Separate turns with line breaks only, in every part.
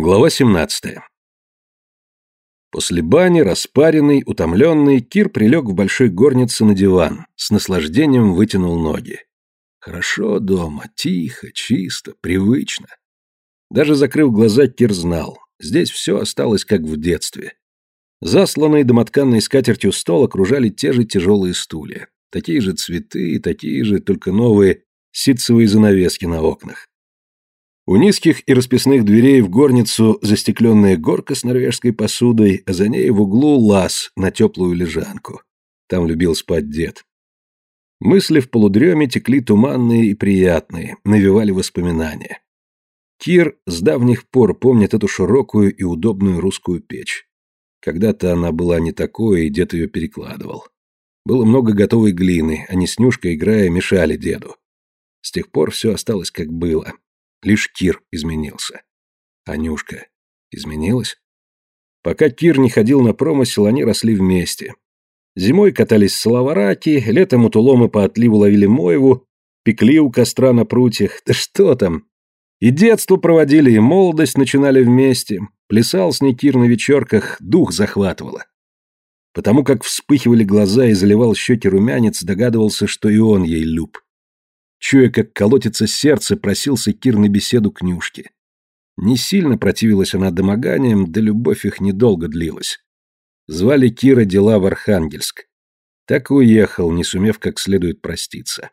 Глава 17. После бани, распаренный, утомленный, Кир прилег в большой горнице на диван, с наслаждением вытянул ноги. Хорошо дома, тихо, чисто, привычно. Даже закрыв глаза, Кир знал, здесь все осталось как в детстве. Засланный домотканной скатертью стол окружали те же тяжелые стулья. Такие же цветы, такие же, только новые, ситцевые занавески на окнах. У низких и расписных дверей в горницу застекленная горка с норвежской посудой, а за ней в углу лаз на теплую лежанку. Там любил спать дед. Мысли в полудреме текли туманные и приятные, навевали воспоминания. Кир с давних пор помнит эту широкую и удобную русскую печь. Когда-то она была не такой, и дед ее перекладывал. Было много готовой глины, они с Нюшкой, играя, мешали деду. С тех пор все осталось как было. Лишь Кир изменился. Анюшка изменилась? Пока Кир не ходил на промысел, они росли вместе. Зимой катались в Салавараки, летом у Туломы по отливу ловили моеву, пекли у костра на прутьях, да что там. И детство проводили, и молодость начинали вместе. Плясал с ней Кир на вечерках, дух захватывало. Потому как вспыхивали глаза и заливал щеки румянец, догадывался, что и он ей люб. Чуя, как колотится сердце, просился Кир на беседу к Нюшке. Не сильно противилась она домоганиям, да любовь их недолго длилась. Звали Кира дела в Архангельск. Так и уехал, не сумев как следует проститься.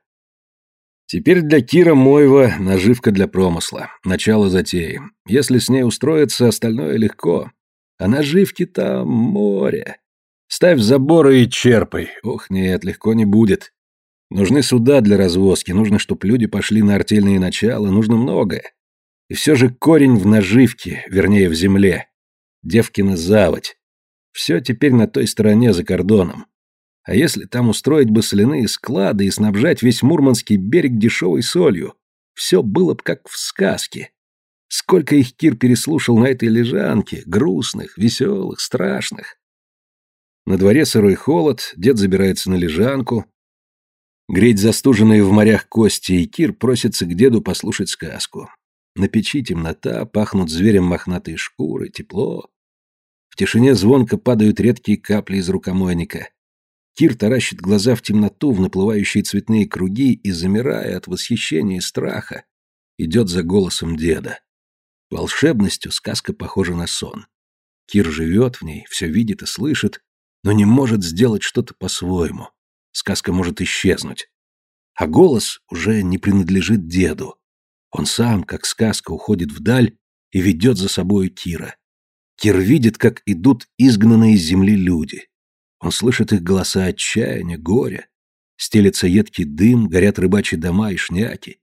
Теперь для Кира Моева наживка для промысла, начало затеи. Если с ней устроиться, остальное легко. А наживки там море. Ставь заборы и черпай. Ох, нет, легко не будет. Нужны суда для развозки, нужно, чтобы люди пошли на артельные начала, нужно многое. И все же корень в наживке, вернее, в земле. Девкина заводь. Все теперь на той стороне, за кордоном. А если там устроить бы соляные склады и снабжать весь Мурманский берег дешевой солью, все было бы как в сказке. Сколько их Кир переслушал на этой лежанке, грустных, веселых, страшных. На дворе сырой холод, дед забирается на лежанку, Греть застуженные в морях кости, и Кир просится к деду послушать сказку. На печи темнота, пахнут зверем мохнатые шкуры, тепло. В тишине звонко падают редкие капли из рукомойника. Кир таращит глаза в темноту, в наплывающие цветные круги и, замирая от восхищения и страха, идет за голосом деда. Волшебностью сказка похожа на сон. Кир живет в ней, все видит и слышит, но не может сделать что-то по-своему сказка может исчезнуть. А голос уже не принадлежит деду. Он сам, как сказка, уходит вдаль и ведет за собой Кира. Кир видит, как идут изгнанные из земли люди. Он слышит их голоса отчаяния, горя. Стелется едкий дым, горят рыбачьи дома и шняки.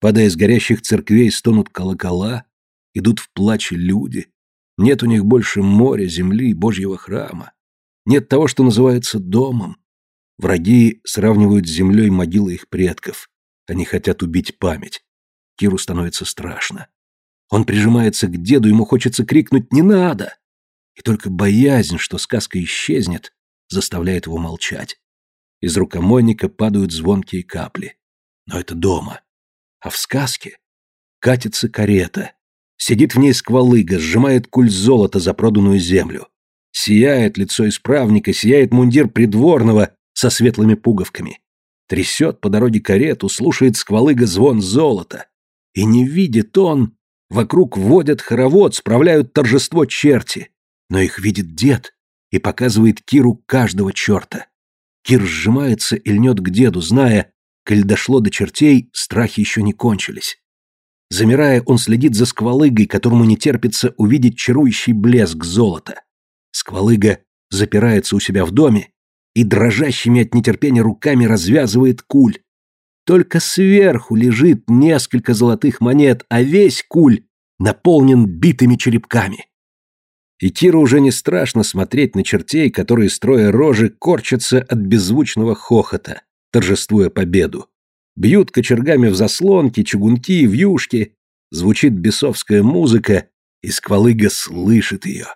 Падая с горящих церквей, стонут колокола, идут в плаче люди. Нет у них больше моря, земли, Божьего храма. Нет того, что называется домом. Враги сравнивают с землей могилы их предков. Они хотят убить память. Киру становится страшно. Он прижимается к деду, ему хочется крикнуть «Не надо!» И только боязнь, что сказка исчезнет, заставляет его молчать. Из рукомойника падают звонкие капли. Но это дома. А в сказке катится карета. Сидит в ней сквалыга, сжимает куль золота за проданную землю. Сияет лицо исправника, сияет мундир придворного, со светлыми пуговками. Трясет по дороге карету, слушает сквалыга звон золота. И не видит он, вокруг водят хоровод, справляют торжество черти. Но их видит дед и показывает Киру каждого черта. Кир сжимается и льнет к деду, зная, коль дошло до чертей, страхи еще не кончились. Замирая, он следит за сквалыгой, которому не терпится увидеть чарующий блеск золота. Сквалыга запирается у себя в доме и дрожащими от нетерпения руками развязывает куль. Только сверху лежит несколько золотых монет, а весь куль наполнен битыми черепками. И Киру уже не страшно смотреть на чертей, которые, строя рожи, корчатся от беззвучного хохота, торжествуя победу. Бьют кочергами в заслонки, чугунки, вьюшки. Звучит бесовская музыка, и сквалыга слышит ее.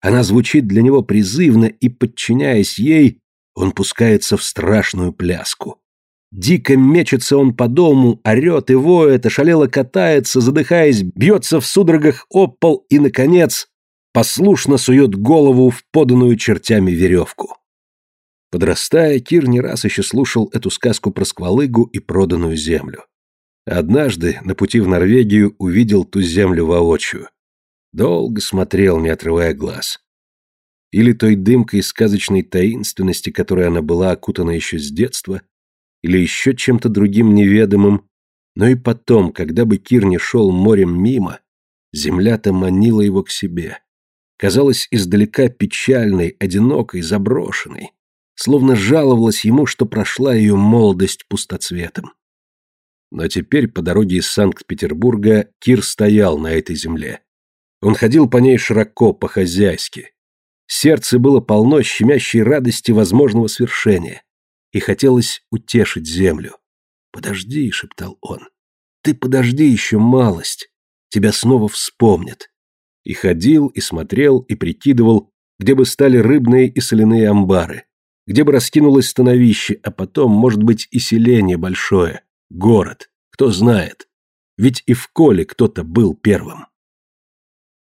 Она звучит для него призывно, и, подчиняясь ей, он пускается в страшную пляску. Дико мечется он по дому, орет и воет, ошалело катается, задыхаясь, бьется в судорогах об пол и, наконец, послушно сует голову в поданную чертями веревку. Подрастая, Кир не раз еще слушал эту сказку про сквалыгу и проданную землю. Однажды на пути в Норвегию увидел ту землю воочию. Долго смотрел, не отрывая глаз. Или той дымкой сказочной таинственности, которой она была окутана еще с детства, или еще чем-то другим неведомым, но и потом, когда бы Кир не шел морем мимо, земля-то манила его к себе. Казалась издалека печальной, одинокой, заброшенной, словно жаловалась ему, что прошла ее молодость пустоцветом. Но теперь по дороге из Санкт-Петербурга Кир стоял на этой земле. Он ходил по ней широко, по-хозяйски. Сердце было полно щемящей радости возможного свершения, и хотелось утешить землю. «Подожди», — шептал он, — «ты подожди еще малость, тебя снова вспомнят». И ходил, и смотрел, и прикидывал, где бы стали рыбные и соляные амбары, где бы раскинулось становище, а потом, может быть, и селение большое, город, кто знает. Ведь и в Коле кто-то был первым.